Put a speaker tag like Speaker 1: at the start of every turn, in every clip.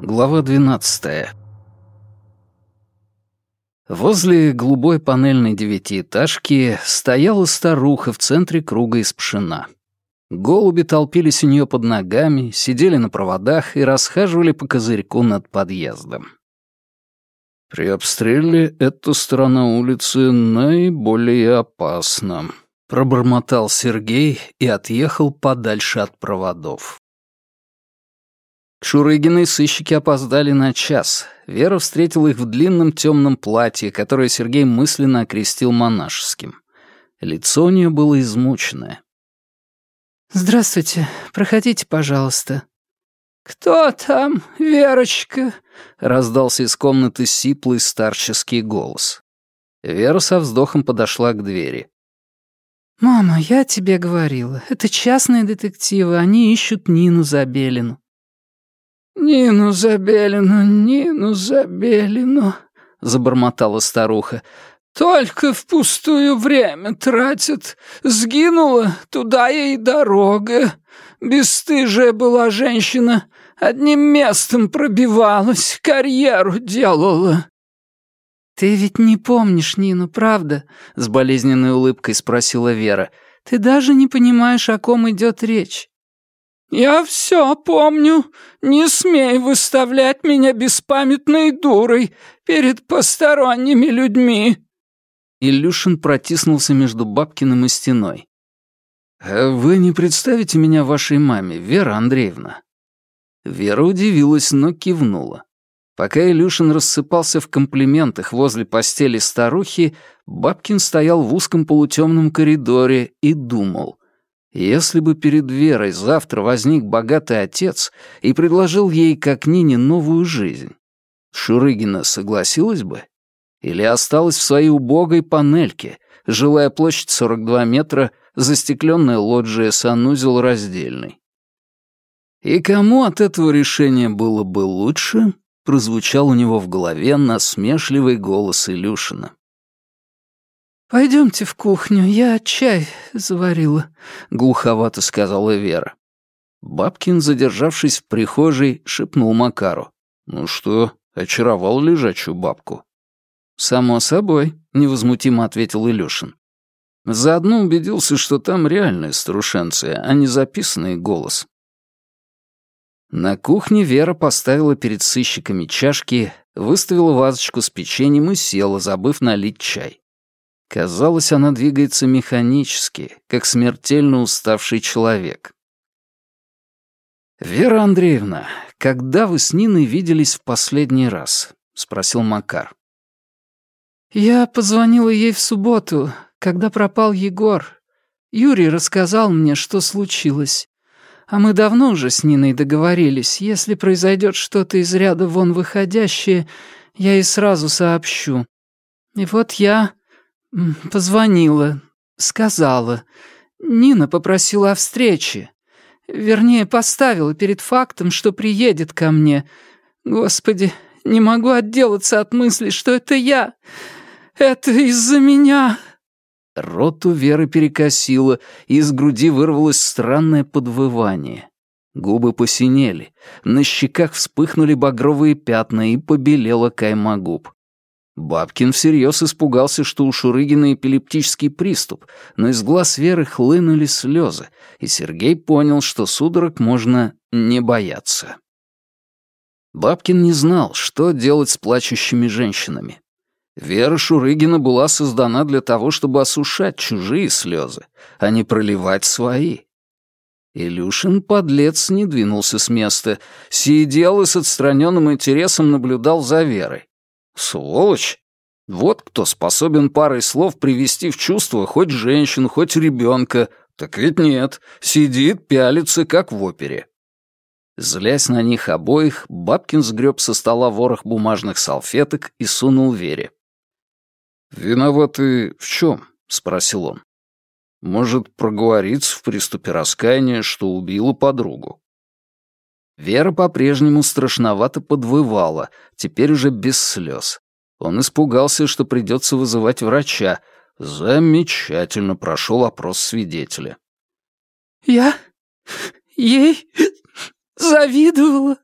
Speaker 1: Глава 12. Возле голубой панельной девятиэтажки стояла старуха в центре круга из пшена. Голуби толпились у нее под ногами, сидели на проводах и расхаживали по козырьку над подъездом. «При обстреле эта сторона улицы наиболее опасна», — пробормотал Сергей и отъехал подальше от проводов. К сыщики опоздали на час. Вера встретила их в длинном темном платье, которое Сергей мысленно окрестил монашеским. Лицо у нее было измученное.
Speaker 2: «Здравствуйте. Проходите, пожалуйста».
Speaker 3: «Кто там, Верочка?»
Speaker 1: — раздался из комнаты сиплый старческий голос. Вера со вздохом подошла к двери.
Speaker 2: «Мама, я тебе говорила, это частные детективы, они ищут Нину Забелину.
Speaker 3: «Нину Забелину, Нину Забелину», — забормотала старуха. «Только впустую время тратит. Сгинула, туда ей дорога. Бестыжая была женщина, одним местом пробивалась, карьеру делала».
Speaker 2: «Ты ведь не помнишь Нину, правда?» — с болезненной улыбкой спросила Вера. «Ты даже не понимаешь, о ком идет речь».
Speaker 3: «Я все помню. Не смей выставлять меня беспамятной дурой перед посторонними людьми!»
Speaker 1: Илюшин протиснулся между Бабкиным и стеной. «Э, «Вы не представите меня вашей маме, Вера Андреевна?» Вера удивилась, но кивнула. Пока Илюшин рассыпался в комплиментах возле постели старухи, Бабкин стоял в узком полутемном коридоре и думал — если бы перед Верой завтра возник богатый отец и предложил ей, как Нине, новую жизнь, Шурыгина согласилась бы? Или осталась в своей убогой панельке, жилая площадь 42 метра, застекленная лоджия, санузел раздельный? И кому от этого решения было бы лучше, прозвучал у него в голове насмешливый голос Илюшина.
Speaker 2: «Пойдемте в кухню, я чай заварила», —
Speaker 1: глуховато сказала Вера. Бабкин, задержавшись в прихожей, шепнул Макару. «Ну что, очаровал лежачую бабку?» «Само собой», — невозмутимо ответил Илюшин. Заодно убедился, что там реальная старушенция, а не записанный голос. На кухне Вера поставила перед сыщиками чашки, выставила вазочку с печеньем и села, забыв налить чай. Казалось, она двигается механически, как смертельно уставший человек. «Вера Андреевна, когда вы с Ниной виделись в последний раз?» — спросил Макар.
Speaker 2: «Я позвонила ей в субботу, когда пропал Егор. Юрий рассказал мне, что случилось. А мы давно уже с Ниной договорились. Если произойдет что-то из ряда вон выходящее, я ей сразу сообщу. И вот я «Позвонила. Сказала. Нина попросила о встрече. Вернее, поставила перед фактом, что приедет ко мне. Господи, не могу отделаться от мысли, что это я. Это из-за меня».
Speaker 1: Рот у Веры перекосило, и из груди вырвалось странное подвывание. Губы посинели, на щеках вспыхнули багровые пятна и побелела кайма губ. Бабкин всерьез испугался, что у Шурыгина эпилептический приступ, но из глаз Веры хлынули слезы, и Сергей понял, что судорог можно не бояться. Бабкин не знал, что делать с плачущими женщинами. Вера Шурыгина была создана для того, чтобы осушать чужие слезы, а не проливать свои. Илюшин, подлец, не двинулся с места, сидел и с отстраненным интересом наблюдал за Верой. Сволочь! Вот кто способен парой слов привести в чувство хоть женщин, хоть ребенка. Так ведь нет, сидит, пялится, как в опере. Злясь на них обоих, Бабкин сгреб со стола ворох бумажных салфеток и сунул Вере. «Виноваты в чем?» — спросил он. «Может, проговорится в приступе раскаяния, что убила подругу?» Вера по-прежнему страшновато подвывала, теперь уже без слез. Он испугался, что придется вызывать врача. Замечательно прошел опрос свидетеля.
Speaker 3: «Я ей завидовала».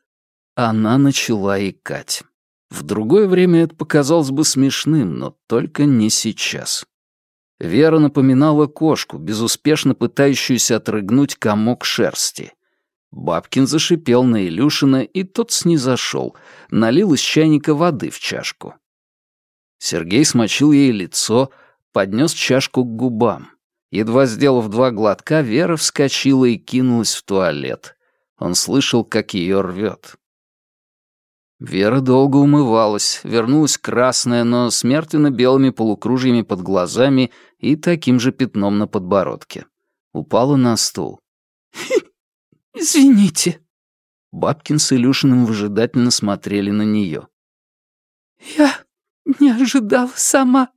Speaker 1: Она начала икать. В другое время это показалось бы смешным, но только не сейчас. Вера напоминала кошку, безуспешно пытающуюся отрыгнуть комок шерсти — Бабкин зашипел на Илюшина, и тот снизошел, налил из чайника воды в чашку. Сергей смочил ей лицо, поднес чашку к губам. Едва сделав два глотка, Вера вскочила и кинулась в туалет. Он слышал, как ее рвет. Вера долго умывалась, вернулась красная, но смертельно белыми полукружьями под глазами и таким же пятном на подбородке. Упала на стул.
Speaker 2: «Извините».
Speaker 1: Бабкин с Илюшиным выжидательно смотрели на нее.
Speaker 2: «Я не ожидала сама.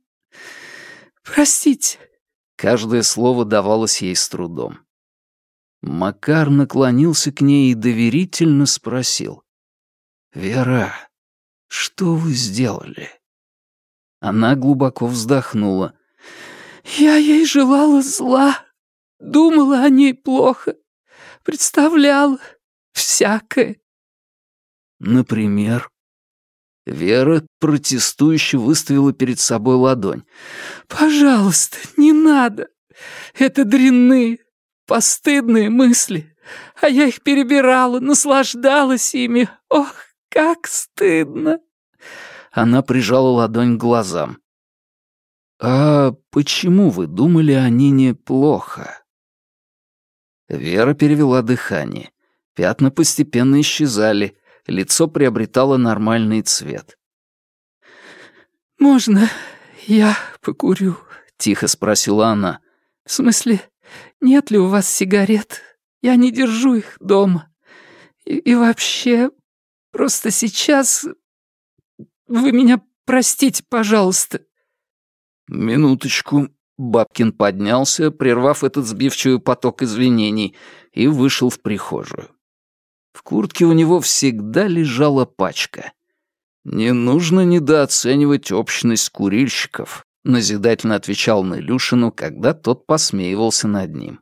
Speaker 2: Простите».
Speaker 1: Каждое слово давалось ей с трудом. Макар наклонился к ней и доверительно спросил. «Вера, что вы сделали?» Она глубоко вздохнула.
Speaker 2: «Я ей желала зла, думала о ней плохо, представляла всякое».
Speaker 1: «Например?» Вера протестующе выставила перед собой ладонь.
Speaker 2: «Пожалуйста, не надо. Это дрянные, постыдные мысли. А я их перебирала, наслаждалась ими. Ох, как стыдно!»
Speaker 1: Она прижала ладонь к глазам. «А почему вы думали о Нине плохо?» Вера перевела дыхание. Пятна постепенно исчезали, лицо приобретало нормальный цвет.
Speaker 2: «Можно я покурю?»
Speaker 1: — тихо спросила она.
Speaker 2: «В смысле, нет ли у вас сигарет? Я не держу их дома. И, и вообще, просто сейчас... Вы меня простите, пожалуйста».
Speaker 1: «Минуточку», Бабкин поднялся, прервав этот сбивчивый поток извинений, и вышел в прихожую. В куртке у него всегда лежала пачка. «Не нужно недооценивать общность курильщиков», — назидательно отвечал Нелюшину, когда тот посмеивался над ним.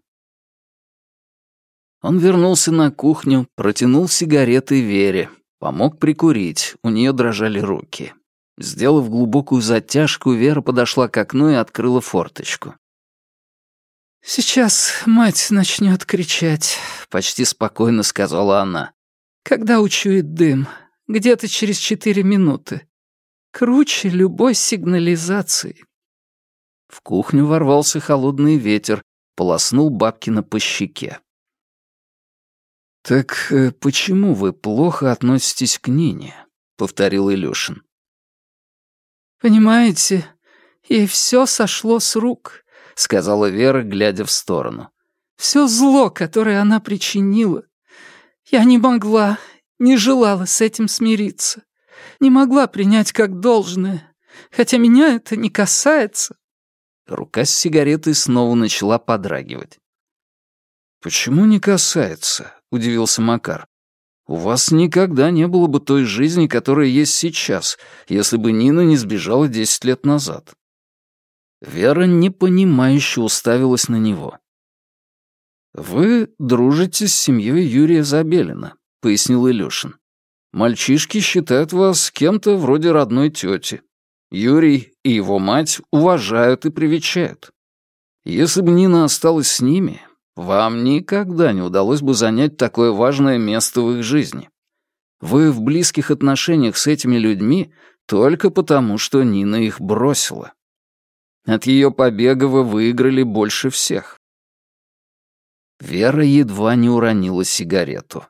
Speaker 1: Он вернулся на кухню, протянул сигареты Вере, помог прикурить, у нее дрожали руки. Сделав глубокую затяжку, Вера подошла к окну и открыла форточку.
Speaker 2: «Сейчас мать начнет кричать», — почти спокойно сказала она. «Когда учует дым? Где-то через четыре минуты. Круче любой сигнализации».
Speaker 1: В кухню ворвался холодный ветер, полоснул Бабкина по щеке. «Так э, почему вы плохо относитесь к Нине?» — повторил Илюшин.
Speaker 2: «Понимаете, ей все сошло с рук», — сказала Вера, глядя в сторону. «Все зло, которое она причинила. Я не могла, не желала с этим смириться. Не могла принять как должное, хотя меня это не касается».
Speaker 1: Рука с сигаретой снова начала подрагивать. «Почему не касается?» — удивился Макар. У вас никогда не было бы той жизни, которая есть сейчас, если бы Нина не сбежала десять лет назад. Вера непонимающе уставилась на него. «Вы дружите с семьей Юрия Забелина», — пояснил Илюшин. «Мальчишки считают вас кем-то вроде родной тети. Юрий и его мать уважают и привечают. Если бы Нина осталась с ними, вам никогда не удалось бы занять такое важное место в их жизни. Вы в близких отношениях с этими людьми только потому, что Нина их бросила. От ее побега вы выиграли больше всех. Вера едва не уронила сигарету.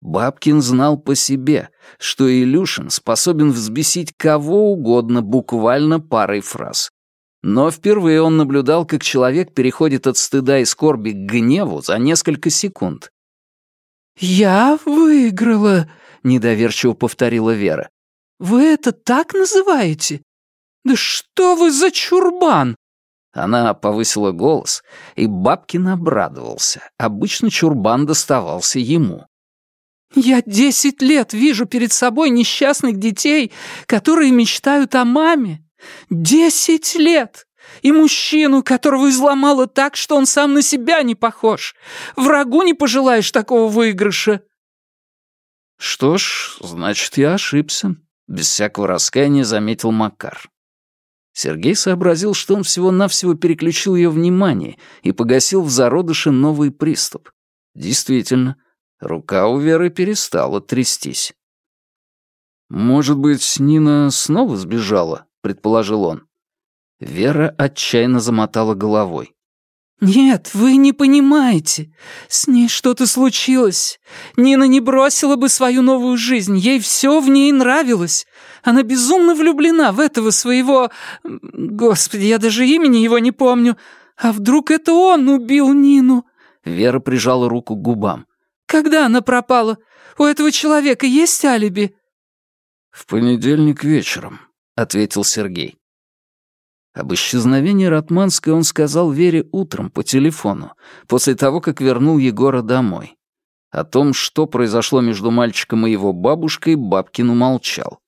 Speaker 1: Бабкин знал по себе, что Илюшин способен взбесить кого угодно буквально парой фраз. Но впервые он наблюдал, как человек переходит от стыда и скорби к гневу за несколько секунд.
Speaker 2: «Я выиграла», — недоверчиво повторила Вера. «Вы это так называете? Да что вы за чурбан?»
Speaker 1: Она повысила голос, и Бабкин обрадовался. Обычно чурбан доставался ему.
Speaker 2: «Я десять лет вижу перед собой несчастных детей, которые мечтают о маме. Десять лет! И мужчину, которого изломало так, что он сам на себя не похож. Врагу не пожелаешь такого выигрыша.
Speaker 1: Что ж, значит, я ошибся. Без всякого раскаяния заметил Макар. Сергей сообразил, что он всего-навсего переключил ее внимание и погасил в зародыше новый приступ. Действительно, рука у Веры перестала трястись. «Может быть, Нина снова сбежала?» — предположил он. Вера отчаянно замотала головой.
Speaker 2: «Нет, вы не понимаете. С ней что-то случилось. Нина не бросила бы свою новую жизнь. Ей все в ней нравилось. Она безумно влюблена в этого своего... Господи, я даже имени его не помню. А вдруг это он убил Нину?»
Speaker 1: Вера прижала руку к губам.
Speaker 2: «Когда она пропала? У этого человека есть алиби?»
Speaker 1: «В понедельник вечером», ответил Сергей. Об исчезновении Ратманской он сказал Вере утром по телефону, после того, как вернул Егора домой. О том, что произошло между мальчиком и его бабушкой, Бабкин умолчал.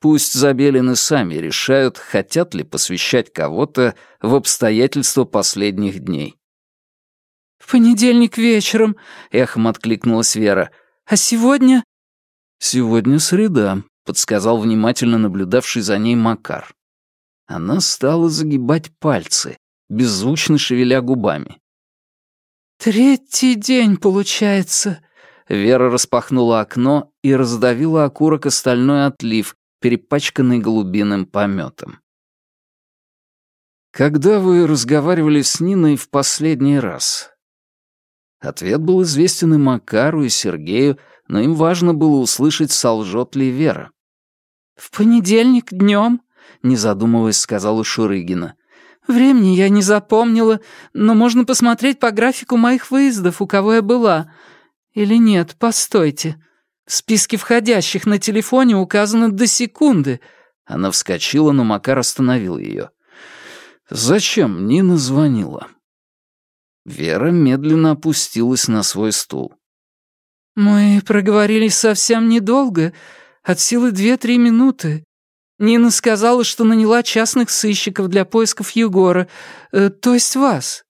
Speaker 1: Пусть Забелины сами решают, хотят ли посвящать кого-то в обстоятельства последних дней.
Speaker 2: «В понедельник вечером», — эхом откликнулась Вера. «А сегодня?»
Speaker 1: «Сегодня среда», — подсказал внимательно наблюдавший за ней Макар. Она стала загибать пальцы, беззвучно шевеля губами.
Speaker 2: «Третий день, получается».
Speaker 1: Вера распахнула окно и раздавила окурок остальной отлив, перепачканный голубиным пометом. «Когда вы разговаривали с Ниной в последний раз?» Ответ был известен и Макару, и Сергею, но им важно было услышать, солжет ли Вера.
Speaker 2: «В понедельник днем, не задумываясь, сказала Шурыгина. «Времени я не запомнила, но можно посмотреть по графику моих выездов, у кого я была. Или нет, постойте. В списке входящих на телефоне указано до секунды».
Speaker 1: Она вскочила, но Макар остановил ее. «Зачем Нина звонила?» Вера медленно опустилась на свой стул.
Speaker 2: «Мы проговорились совсем недолго. От силы две-три минуты. Нина сказала, что наняла частных сыщиков для поисков Егора, э, то есть вас.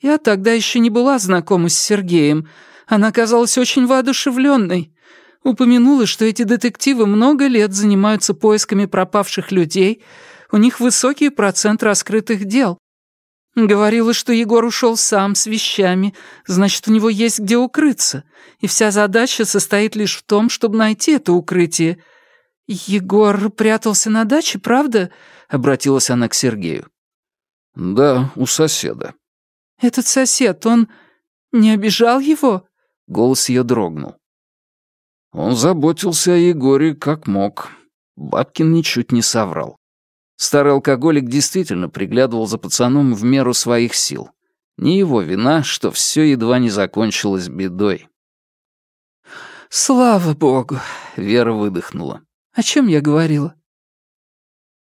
Speaker 2: Я тогда еще не была знакома с Сергеем. Она казалась очень воодушевленной. Упомянула, что эти детективы много лет занимаются поисками пропавших людей, у них высокий процент раскрытых дел. Говорила, что Егор ушел сам с вещами, значит, у него есть где укрыться, и вся задача состоит лишь в том, чтобы найти это укрытие. «Егор прятался на даче, правда?» — обратилась она к Сергею.
Speaker 1: «Да, у соседа».
Speaker 2: «Этот сосед, он не обижал его?»
Speaker 1: — голос ее дрогнул. Он заботился о Егоре как мог. Бабкин ничуть не соврал. Старый алкоголик действительно приглядывал за пацаном в меру своих сил. Не его вина, что все едва не закончилось бедой.
Speaker 2: «Слава богу!»
Speaker 1: — Вера выдохнула.
Speaker 2: «О чем я говорила?»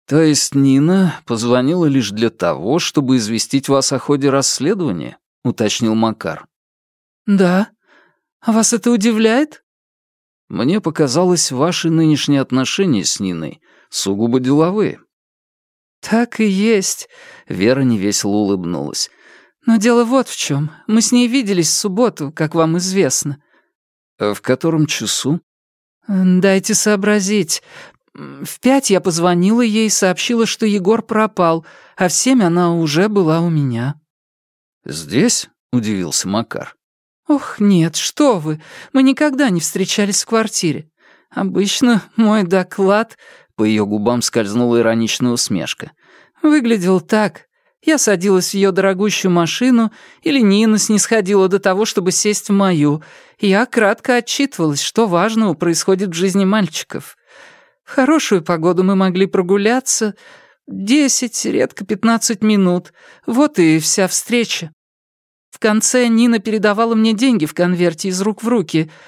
Speaker 1: «То есть Нина позвонила лишь для того, чтобы известить вас о ходе расследования?» — уточнил Макар.
Speaker 2: «Да. А вас это удивляет?»
Speaker 1: «Мне показалось, ваши нынешние отношения с Ниной сугубо деловые.
Speaker 2: «Так и есть», — Вера невесело улыбнулась. «Но дело вот в чем. Мы с ней виделись в субботу, как вам известно».
Speaker 1: А «В котором часу?»
Speaker 2: «Дайте сообразить. В пять я позвонила ей и сообщила, что Егор пропал, а в семь она уже была у меня».
Speaker 1: «Здесь?» — удивился Макар.
Speaker 2: «Ох, нет, что вы! Мы никогда не встречались в квартире. Обычно мой доклад, по ее губам скользнула ироничная усмешка, выглядел так. Я садилась в ее дорогущую машину, или Нина снисходила до того, чтобы сесть в мою. Я кратко отчитывалась, что важного происходит в жизни мальчиков. В хорошую погоду мы могли прогуляться, десять, редко пятнадцать минут. Вот и вся встреча. В конце Нина передавала мне деньги в конверте из рук в руки —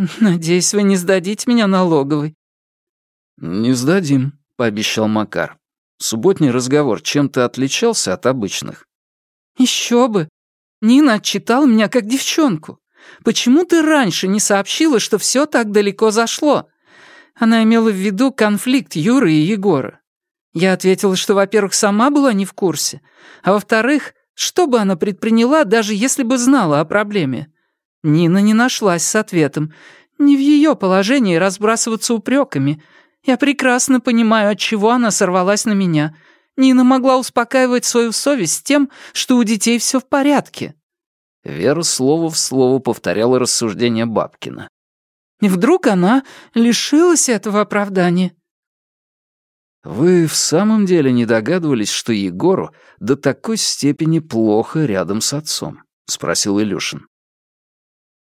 Speaker 2: «Надеюсь, вы не сдадите меня налоговой».
Speaker 1: «Не сдадим», — пообещал Макар. Субботний разговор чем-то отличался от обычных.
Speaker 2: «Еще бы! Нина отчитала меня как девчонку. Почему ты раньше не сообщила, что все так далеко зашло?» Она имела в виду конфликт Юры и Егора. Я ответила, что, во-первых, сама была не в курсе, а во-вторых, что бы она предприняла, даже если бы знала о проблеме. Нина не нашлась с ответом. Не в ее положении разбрасываться упреками. Я прекрасно понимаю, от чего она сорвалась на меня. Нина могла успокаивать свою совесть тем, что у детей все в порядке.
Speaker 1: Вера слово в слово повторяла рассуждение Бабкина.
Speaker 2: И вдруг она лишилась этого оправдания.
Speaker 1: «Вы в самом деле не догадывались, что Егору до такой степени плохо рядом с отцом?» — спросил Илюшин.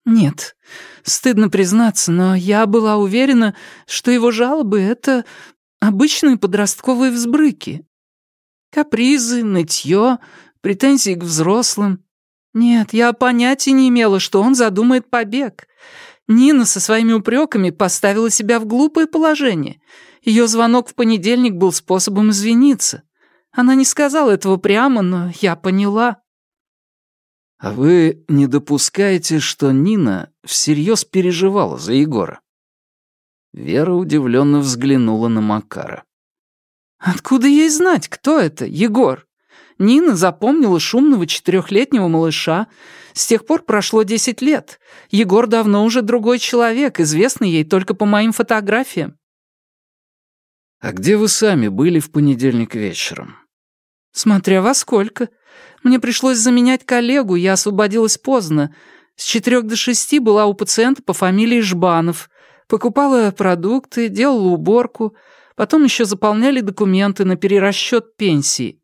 Speaker 2: Нет, стыдно признаться, но я была уверена, что его жалобы — это обычные подростковые взбрыки. Капризы, нытье, претензии к взрослым. Нет, я понятия не имела, что он задумает побег. Нина со своими упреками поставила себя в глупое положение. Ее звонок в понедельник был способом извиниться. Она не сказала этого прямо, но я поняла.
Speaker 1: А вы не допускаете, что Нина всерьез переживала за Егора? Вера удивленно взглянула на Макара.
Speaker 2: Откуда ей знать, кто это, Егор? Нина запомнила шумного четырехлетнего малыша. С тех пор прошло десять лет. Егор давно уже другой человек, известный ей только по моим фотографиям.
Speaker 1: «А где вы сами были в понедельник вечером?»
Speaker 2: «Смотря во сколько. Мне пришлось заменять коллегу, я освободилась поздно. С четырех до шести была у пациента по фамилии Жбанов. Покупала продукты, делала уборку. Потом еще заполняли документы на перерасчет пенсии.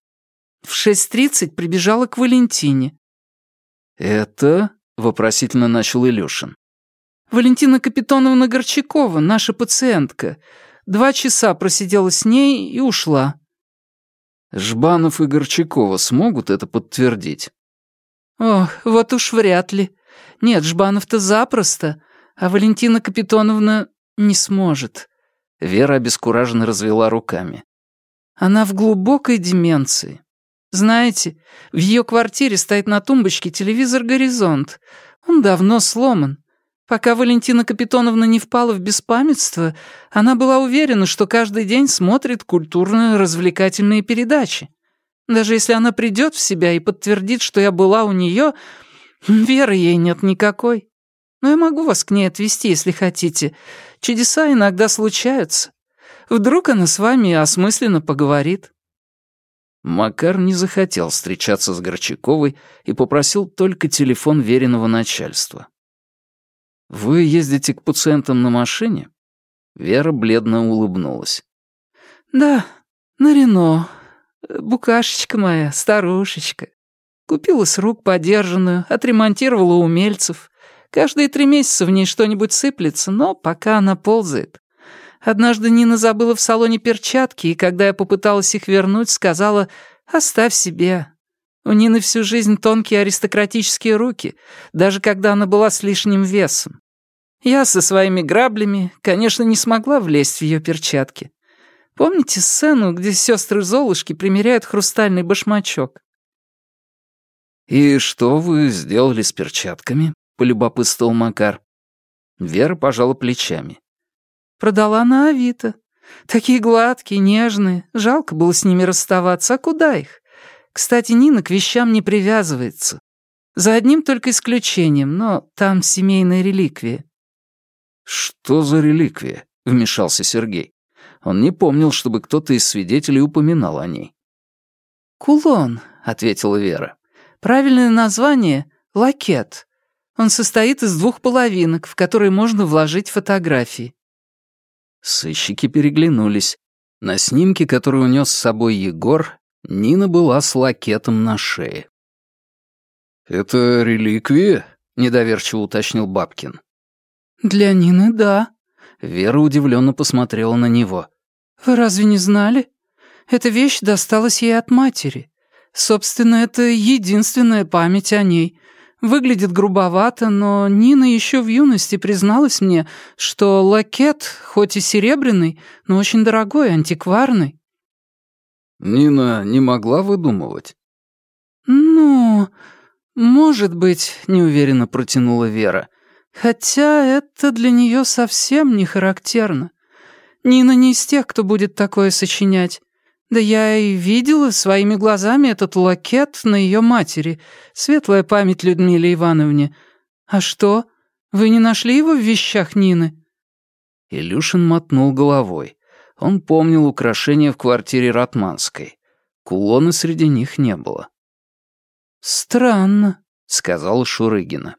Speaker 2: В 6.30 прибежала к Валентине.
Speaker 1: «Это?» — вопросительно начал Илюшин.
Speaker 2: «Валентина Капитоновна Горчакова, наша пациентка. Два часа просидела с ней и ушла».
Speaker 1: Жбанов и Горчакова смогут это подтвердить?
Speaker 2: Ох, вот уж вряд ли. Нет, Жбанов-то запросто, а Валентина Капитоновна не сможет.
Speaker 1: Вера обескураженно развела руками.
Speaker 2: Она в глубокой деменции. Знаете, в ее квартире стоит на тумбочке телевизор «Горизонт». Он давно сломан. Пока Валентина Капитоновна не впала в беспамятство, она была уверена, что каждый день смотрит культурно-развлекательные передачи. Даже если она придет в себя и подтвердит, что я была у нее, веры ей нет никакой. Но я могу вас к ней отвести, если хотите. Чудеса иногда случаются. Вдруг она с вами осмысленно поговорит».
Speaker 1: Макар не захотел встречаться с Горчаковой и попросил только телефон веренного начальства. «Вы ездите к пациентам на машине?» Вера бледно улыбнулась.
Speaker 2: «Да, на Рено. Букашечка моя, старушечка. Купила с рук подержанную, отремонтировала умельцев. Каждые три месяца в ней что-нибудь сыплется, но пока она ползает. Однажды Нина забыла в салоне перчатки, и когда я попыталась их вернуть, сказала «Оставь себе». У Нины всю жизнь тонкие аристократические руки, даже когда она была с лишним весом. Я со своими граблями, конечно, не смогла влезть в ее перчатки. Помните сцену, где сестры Золушки примеряют хрустальный башмачок?
Speaker 1: «И что вы сделали с перчатками?» — полюбопытствовал Макар. Вера пожала плечами.
Speaker 2: «Продала на Авито. Такие гладкие, нежные. Жалко было с ними расставаться. А куда их? Кстати, Нина к вещам не привязывается. За одним только исключением, но там семейная реликвия.
Speaker 1: «Что за реликвия?» — вмешался Сергей. Он не помнил, чтобы кто-то из свидетелей упоминал о ней.
Speaker 2: «Кулон», — ответила Вера. «Правильное название — лакет. Он состоит из двух половинок, в которые можно вложить фотографии».
Speaker 1: Сыщики переглянулись. На снимке, который унес с собой Егор, Нина была с лакетом на шее. «Это реликвия?» — недоверчиво уточнил Бабкин.
Speaker 2: «Для Нины — да».
Speaker 1: Вера удивленно посмотрела на него.
Speaker 2: «Вы разве не знали? Эта вещь досталась ей от матери. Собственно, это единственная память о ней. Выглядит грубовато, но Нина еще в юности призналась мне, что лакет, хоть и серебряный, но очень дорогой, антикварный».
Speaker 1: Нина не могла выдумывать.
Speaker 2: «Ну, может быть», — неуверенно протянула Вера. Хотя это для нее совсем не характерно. Нина не из тех, кто будет такое сочинять. Да я и видела своими глазами этот лакет на ее матери. Светлая память Людмиле Ивановне. А что, вы не нашли его в вещах Нины?»
Speaker 1: Илюшин мотнул головой. Он помнил украшения в квартире Ратманской. Кулона среди них не было.
Speaker 2: «Странно», — сказала
Speaker 1: Шурыгина.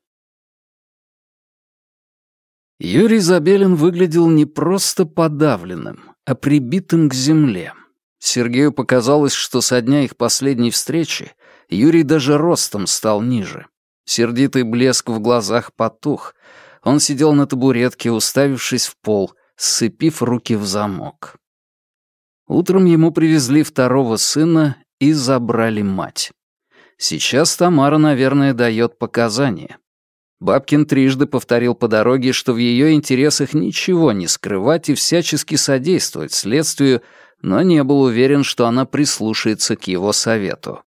Speaker 1: Юрий Забелин выглядел не просто подавленным, а прибитым к земле. Сергею показалось, что со дня их последней встречи Юрий даже ростом стал ниже. Сердитый блеск в глазах потух. Он сидел на табуретке, уставившись в пол, сцепив руки в замок. Утром ему привезли второго сына и забрали мать. Сейчас Тамара, наверное, дает показания. Бабкин трижды повторил по дороге, что в ее интересах ничего не скрывать и всячески содействовать следствию, но не был уверен, что она прислушается к его совету.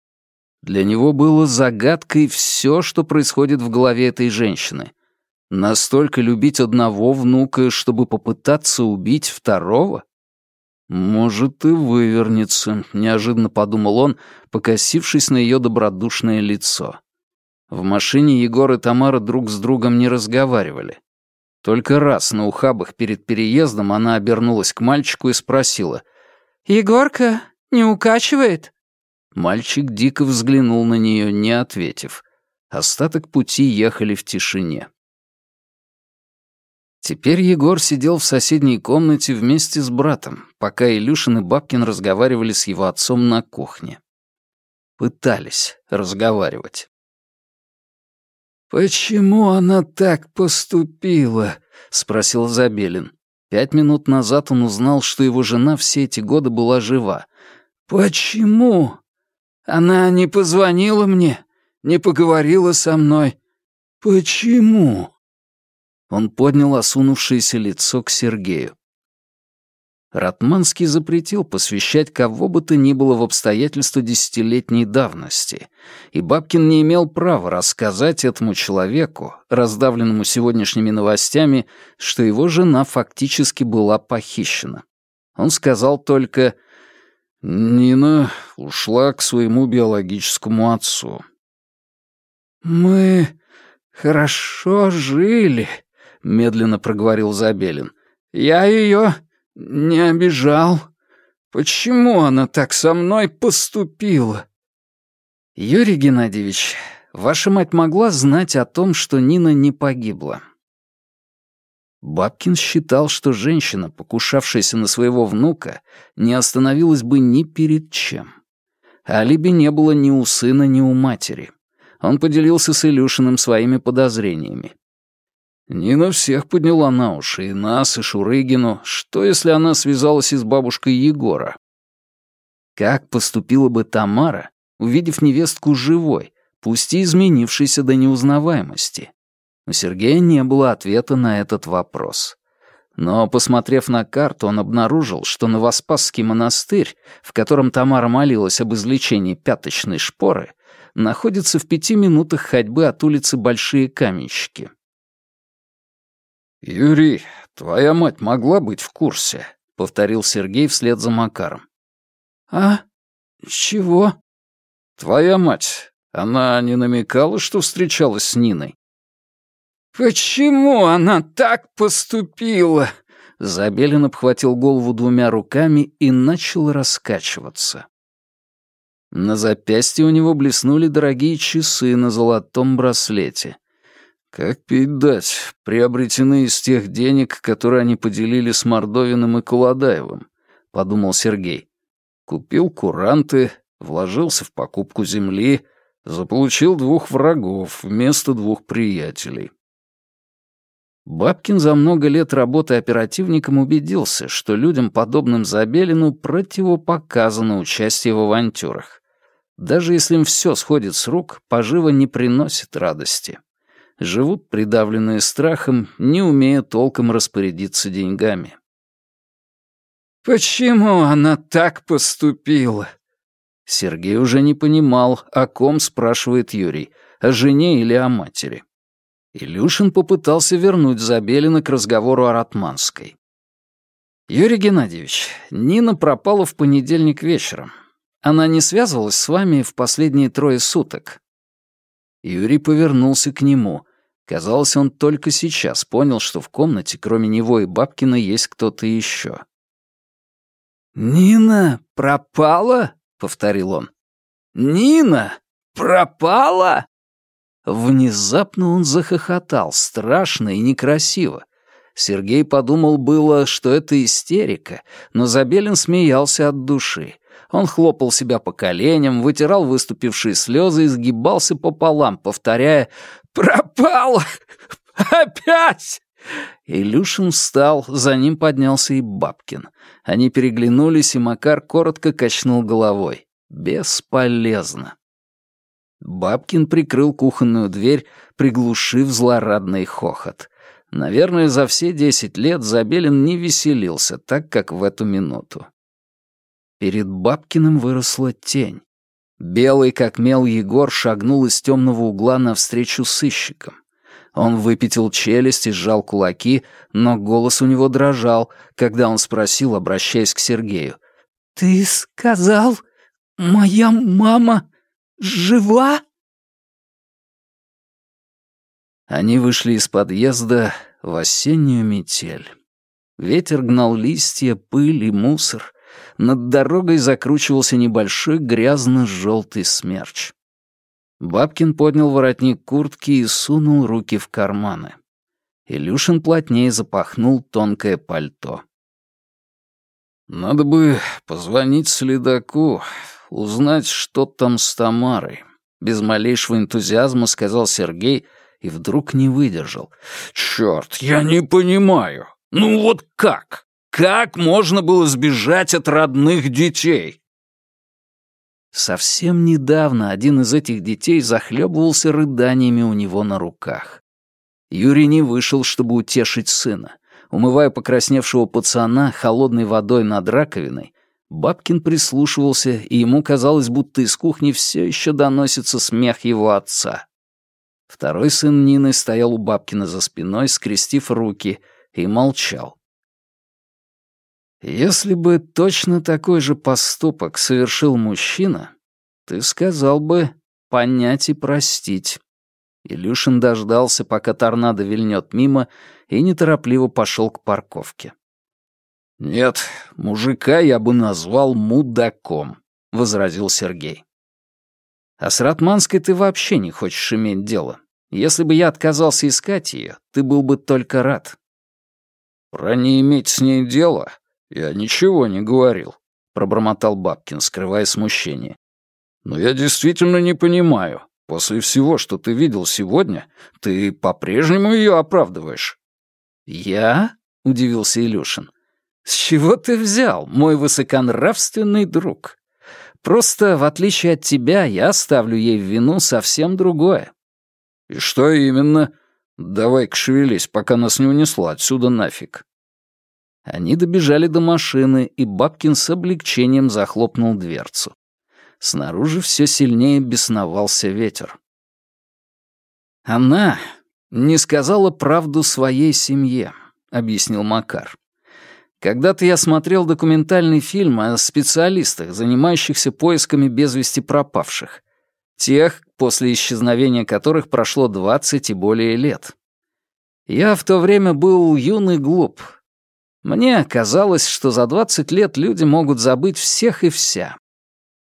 Speaker 1: Для него было загадкой все, что происходит в голове этой женщины. Настолько любить одного внука, чтобы попытаться убить второго? «Может, и вывернется», — неожиданно подумал он, покосившись на ее добродушное лицо. В машине Егор и Тамара друг с другом не разговаривали. Только раз на ухабах перед переездом она обернулась к мальчику и спросила.
Speaker 2: «Егорка, не укачивает?»
Speaker 1: Мальчик дико взглянул на нее, не ответив. Остаток пути ехали в тишине. Теперь Егор сидел в соседней комнате вместе с братом, пока Илюшин и Бабкин разговаривали с его отцом на кухне. Пытались разговаривать.
Speaker 3: «Почему она так поступила?» — спросил Забелин.
Speaker 1: Пять минут назад он узнал, что его жена все эти годы была жива.
Speaker 3: «Почему? Она не позвонила мне, не поговорила со мной. Почему?»
Speaker 1: Он поднял осунувшееся лицо к Сергею. Ратманский запретил посвящать кого бы то ни было в обстоятельства десятилетней давности, и Бабкин не имел права рассказать этому человеку, раздавленному сегодняшними новостями, что его жена фактически была похищена. Он сказал только «Нина ушла к своему биологическому отцу».
Speaker 3: «Мы хорошо жили», — медленно проговорил Забелин. «Я ее не обижал. Почему она так со мной поступила?
Speaker 1: Юрий Геннадьевич, ваша мать могла знать о том, что Нина не погибла. Бабкин считал, что женщина, покушавшаяся на своего внука, не остановилась бы ни перед чем. Алиби не было ни у сына, ни у матери. Он поделился с Илюшиным своими подозрениями. Нина всех подняла на уши, и нас, и Шурыгину. Что, если она связалась и с бабушкой Егора? Как поступила бы Тамара, увидев невестку живой, пусть и изменившейся до неузнаваемости? У Сергея не было ответа на этот вопрос. Но, посмотрев на карту, он обнаружил, что Новоспасский монастырь, в котором Тамара молилась об излечении пяточной шпоры, находится в пяти минутах ходьбы от улицы Большие Каменщики. «Юрий, твоя мать могла быть в курсе», — повторил Сергей вслед за Макаром.
Speaker 3: «А? Чего?»
Speaker 1: «Твоя мать. Она не намекала, что встречалась с Ниной?»
Speaker 3: «Почему она так поступила?»
Speaker 1: Забелин обхватил голову двумя руками и начал раскачиваться. На запястье у него блеснули дорогие часы на золотом браслете. Как пить дать, приобретены из тех денег, которые они поделили с Мордовиным и Куладаевым, подумал Сергей. Купил куранты, вложился в покупку земли, заполучил двух врагов вместо двух приятелей. Бабкин за много лет работы оперативником убедился, что людям, подобным Забелину, противопоказано участие в авантюрах. Даже если им все сходит с рук, пожива не приносит радости живут придавленные страхом, не умея толком распорядиться деньгами.
Speaker 3: «Почему она так поступила?»
Speaker 1: Сергей уже не понимал, о ком спрашивает Юрий, о жене или о матери. Илюшин попытался вернуть Забелина к разговору о Ратманской. «Юрий Геннадьевич, Нина пропала в понедельник вечером. Она не связывалась с вами в последние трое суток. Юрий повернулся к нему. Казалось, он только сейчас понял, что в комнате, кроме него и Бабкина, есть кто-то еще. «Нина пропала?» — повторил он. «Нина пропала?» Внезапно он захохотал, страшно и некрасиво. Сергей подумал было, что это истерика, но Забелин смеялся от души. Он хлопал себя по коленям, вытирал выступившие слезы и сгибался пополам, повторяя "Пропал Опять!» Илюшин встал, за ним поднялся и Бабкин. Они переглянулись, и Макар коротко качнул головой. «Бесполезно!» Бабкин прикрыл кухонную дверь, приглушив злорадный хохот. Наверное, за все десять лет Забелин не веселился так, как в эту минуту. Перед Бабкиным выросла тень. Белый, как мел, Егор шагнул из темного угла навстречу сыщикам. Он выпятил челюсть и сжал кулаки, но голос у него дрожал, когда он спросил, обращаясь к Сергею. «Ты сказал, моя мама жива?» Они вышли из подъезда в осеннюю метель. Ветер гнал листья, пыль и мусор, над дорогой закручивался небольшой грязно-желтый смерч. Бабкин поднял воротник куртки и сунул руки в карманы. Илюшин плотнее запахнул тонкое пальто. «Надо бы позвонить следаку, узнать, что там с Тамарой», — без малейшего энтузиазма сказал Сергей и вдруг не выдержал. Черт, я не понимаю! Ну вот как?» Как можно было сбежать от родных детей? Совсем недавно один из этих детей захлебывался рыданиями у него на руках. Юрий не вышел, чтобы утешить сына. Умывая покрасневшего пацана холодной водой над раковиной, Бабкин прислушивался, и ему казалось, будто из кухни все еще доносится смех его отца. Второй сын Нины стоял у Бабкина за спиной, скрестив руки, и молчал. Если бы точно такой же поступок совершил мужчина, ты сказал бы «понять и простить». Илюшин дождался, пока торнадо вильнет мимо, и неторопливо пошел к парковке. «Нет, мужика я бы назвал мудаком», — возразил Сергей. «А с Ратманской ты вообще не хочешь иметь дело. Если бы я отказался искать ее, ты был бы только рад». «Про не иметь с ней дела «Я ничего не говорил», — пробормотал Бабкин, скрывая смущение. «Но я действительно не понимаю. После всего, что ты видел сегодня, ты по-прежнему ее оправдываешь». «Я?» — удивился Илюшин. «С чего ты взял, мой высоконравственный друг? Просто, в отличие от тебя, я ставлю ей в вину совсем другое». «И что именно? Давай-ка шевелись, пока нас не унесло отсюда нафиг». Они добежали до машины, и Бабкин с облегчением захлопнул дверцу. Снаружи все сильнее бесновался ветер. «Она не сказала правду своей семье», — объяснил Макар. «Когда-то я смотрел документальный фильм о специалистах, занимающихся поисками без вести пропавших. Тех, после исчезновения которых прошло 20 и более лет. Я в то время был юный глуп, мне казалось, что за 20 лет люди могут забыть всех и вся.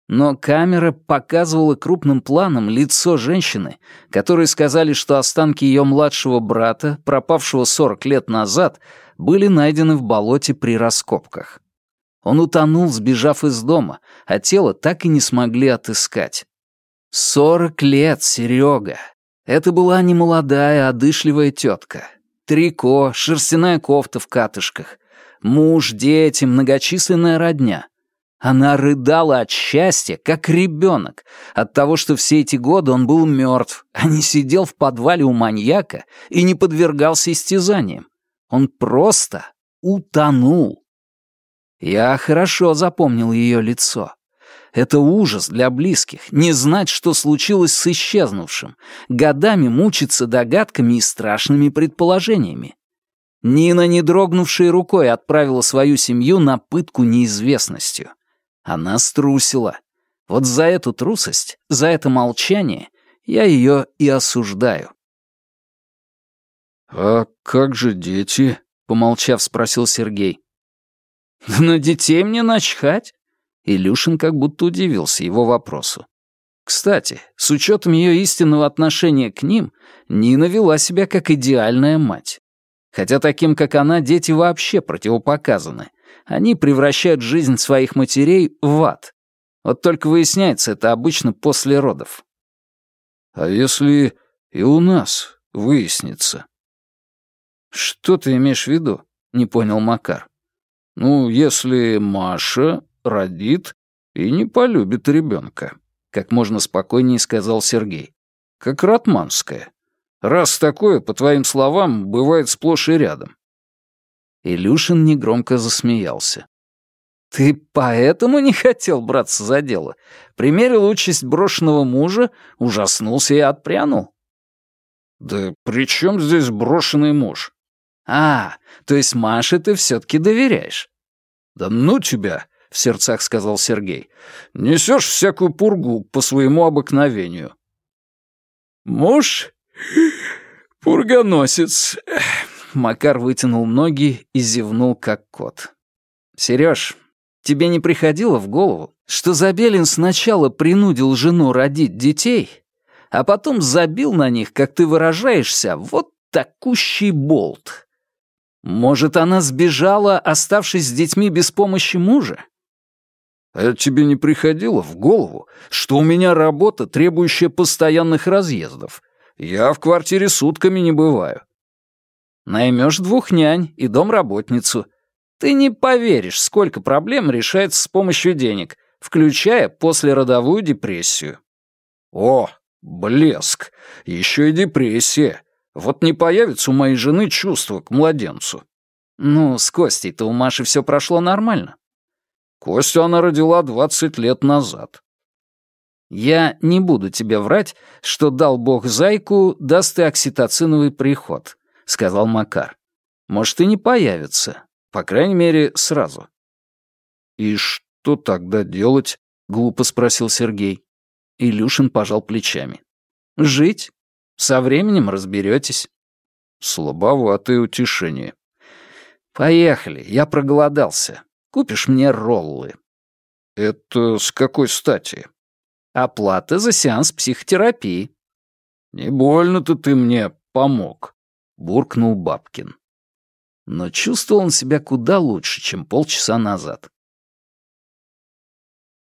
Speaker 1: Но камера показывала крупным планом лицо женщины, которые сказали, что останки ее младшего брата, пропавшего 40 лет назад, были найдены в болоте при раскопках. Он утонул, сбежав из дома, а тело так и не смогли отыскать. «Сорок лет, Серега!» Это была немолодая, одышливая тетка. Трико, шерстяная кофта в катышках, Муж, дети, многочисленная родня. Она рыдала от счастья, как ребенок, от того, что все эти годы он был мертв, а не сидел в подвале у маньяка и не подвергался истязаниям. Он просто утонул. Я хорошо запомнил ее лицо. Это ужас для близких, не знать, что случилось с исчезнувшим, годами мучиться догадками и страшными предположениями. Нина, не дрогнувшей рукой, отправила свою семью на пытку неизвестностью. Она струсила. Вот за эту трусость, за это молчание я ее и осуждаю.
Speaker 3: «А как же дети?» — помолчав, спросил Сергей.
Speaker 1: «На детей мне начхать?» Илюшин как будто удивился его вопросу. Кстати, с учетом ее истинного отношения к ним, Нина вела себя как идеальная мать. Хотя таким, как она, дети вообще противопоказаны. Они превращают жизнь своих матерей в ад. Вот только выясняется это обычно после родов.
Speaker 3: А если и у нас выяснится?
Speaker 1: Что ты имеешь в виду? Не понял Макар.
Speaker 3: Ну, если Маша родит и не полюбит ребенка, как можно спокойнее сказал Сергей. Как Ратманская. Раз такое, по твоим словам, бывает сплошь и рядом».
Speaker 1: Илюшин негромко засмеялся. «Ты поэтому не хотел браться за дело? Примерил участь брошенного мужа, ужаснулся и отпрянул?»
Speaker 3: «Да при чем здесь брошенный муж?»
Speaker 1: «А, то есть Маше ты все-таки доверяешь?»
Speaker 3: «Да ну тебя!» — в сердцах сказал Сергей. «Несешь всякую пургу по своему обыкновению».
Speaker 1: «Муж «Пургоносец!» Макар вытянул ноги и зевнул, как кот. «Серёж, тебе не приходило в голову, что Забелин сначала принудил жену родить детей, а потом забил на них, как ты выражаешься, вот такущий болт? Может, она сбежала, оставшись с детьми без помощи мужа?»
Speaker 3: а «Это тебе не приходило в голову, что у меня работа, требующая постоянных разъездов?» Я в квартире сутками не бываю.
Speaker 1: Наймешь двух нянь и домработницу. Ты не поверишь, сколько проблем решается с помощью денег, включая послеродовую депрессию.
Speaker 3: О, блеск! Еще и депрессия. Вот не появится у моей жены чувство к младенцу.
Speaker 1: Ну, с Костей-то у Маши все прошло нормально.
Speaker 3: Костю она родила 20 лет назад.
Speaker 1: Я не буду тебе врать, что дал бог зайку, даст и окситоциновый приход», — сказал Макар. «Может, и не появится. По крайней мере, сразу».
Speaker 3: «И что тогда делать?» — глупо спросил Сергей.
Speaker 1: Илюшин пожал плечами. «Жить. Со временем разберетесь».
Speaker 3: «Слабоватое утешение».
Speaker 1: «Поехали, я проголодался. Купишь мне роллы».
Speaker 3: «Это с какой стати?»
Speaker 1: Оплата за сеанс психотерапии».
Speaker 3: «Не больно-то ты мне помог», —
Speaker 1: буркнул Бабкин. Но чувствовал он себя куда лучше, чем полчаса назад.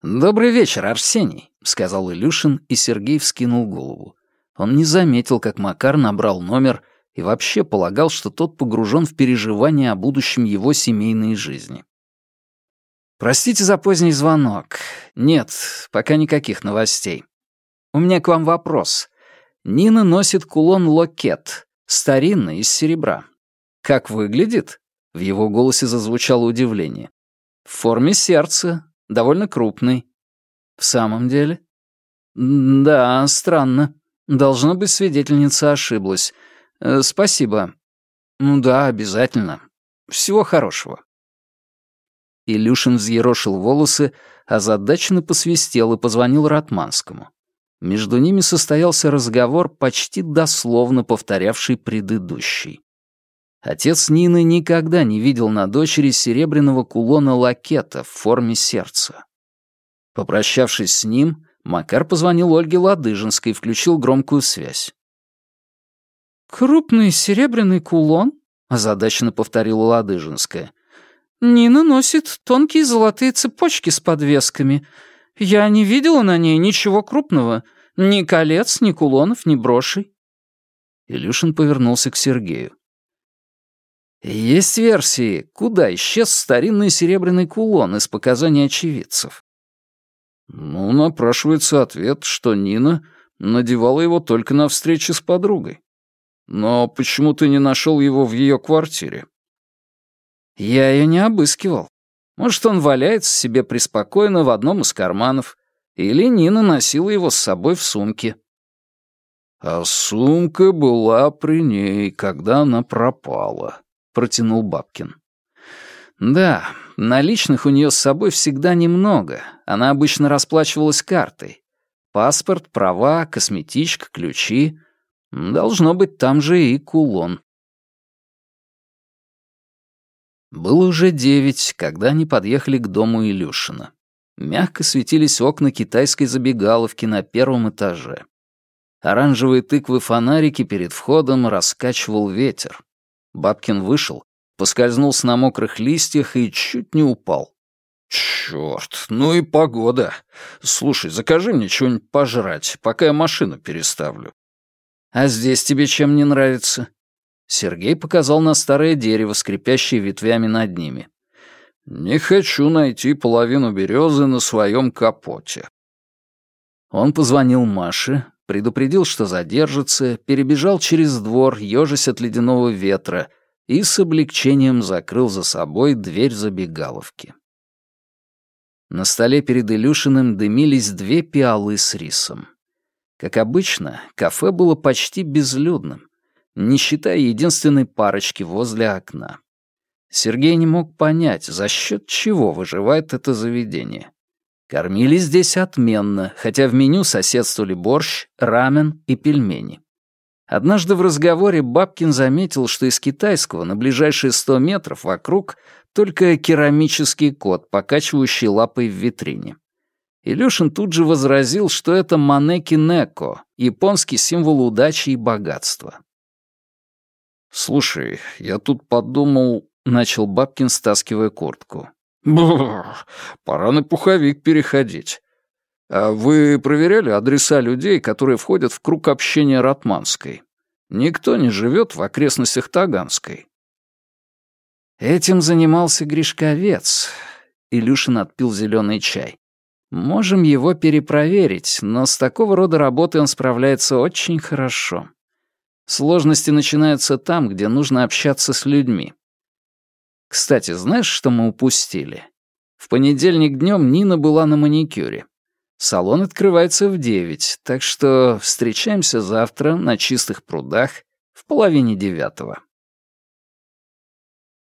Speaker 1: «Добрый вечер, Арсений», — сказал Илюшин, и Сергей вскинул голову. Он не заметил, как Макар набрал номер и вообще полагал, что тот погружен в переживания о будущем его семейной жизни. Простите за поздний звонок. Нет, пока никаких новостей. У меня к вам вопрос. Нина носит кулон-локет, старинный, из серебра. Как выглядит? В его голосе зазвучало удивление. В форме сердца, довольно крупный. В самом деле? Да, странно. Должно быть, свидетельница ошиблась. Э, спасибо. Ну да, обязательно. Всего хорошего. Илюшин взъерошил волосы, озадаченно посвистел и позвонил Ратманскому. Между ними состоялся разговор, почти дословно повторявший предыдущий. Отец Нины никогда не видел на дочери серебряного кулона-лакета в форме сердца. Попрощавшись с ним, Макар позвонил Ольге Ладыжинской и включил громкую связь.
Speaker 2: «Крупный серебряный кулон?» — озадаченно повторила Ладыжинская. Нина носит тонкие золотые цепочки с подвесками. Я не видела на ней ничего крупного. Ни колец, ни кулонов, ни брошей».
Speaker 1: Илюшин повернулся к Сергею. «Есть версии, куда исчез старинный серебряный кулон из показаний очевидцев?»
Speaker 3: «Ну, напрашивается ответ, что Нина надевала его только на встрече с подругой. Но почему ты не нашел его в ее квартире?»
Speaker 1: Я ее не обыскивал. Может, он валяется себе преспокойно в одном из карманов, или Нина носила его с собой в сумке.
Speaker 3: «А сумка была при ней, когда она пропала», — протянул Бабкин.
Speaker 1: «Да, наличных у нее с собой всегда немного. Она обычно расплачивалась картой. Паспорт, права, косметичка, ключи. Должно быть, там же и кулон». Было уже девять, когда они подъехали к дому Илюшина. Мягко светились окна китайской забегаловки на первом этаже. Оранжевые тыквы-фонарики перед входом раскачивал ветер. Бабкин вышел, поскользнулся на мокрых листьях и чуть не упал. «Чёрт, ну и погода! Слушай, закажи мне чего-нибудь пожрать, пока я машину переставлю». «А здесь тебе чем не нравится?» Сергей показал на старое дерево, скрипящее ветвями над ними. «Не хочу найти половину березы на своем капоте». Он позвонил Маше, предупредил, что задержится, перебежал через двор, ежась от ледяного ветра, и с облегчением закрыл за собой дверь забегаловки. На столе перед Илюшиным дымились две пиалы с рисом. Как обычно, кафе было почти безлюдным не считая единственной парочки возле окна. Сергей не мог понять, за счет чего выживает это заведение. Кормили здесь отменно, хотя в меню соседствовали борщ, рамен и пельмени. Однажды в разговоре Бабкин заметил, что из китайского на ближайшие сто метров вокруг только керамический кот, покачивающий лапой в витрине. Илюшин тут же возразил, что это манеки-неко, японский символ удачи и богатства. «Слушай, я тут подумал...» — начал Бабкин, стаскивая куртку. «Бррр, пора на пуховик переходить. А вы проверяли адреса людей, которые входят в круг общения Ратманской? Никто не живет в окрестностях Таганской».
Speaker 2: «Этим занимался Гришковец». Илюшин отпил зеленый чай. «Можем его перепроверить, но с такого рода работой он справляется очень хорошо». Сложности начинаются там, где нужно общаться с людьми. Кстати, знаешь, что мы упустили? В понедельник днем Нина была на маникюре. Салон открывается в девять, так что встречаемся завтра на чистых прудах в половине девятого.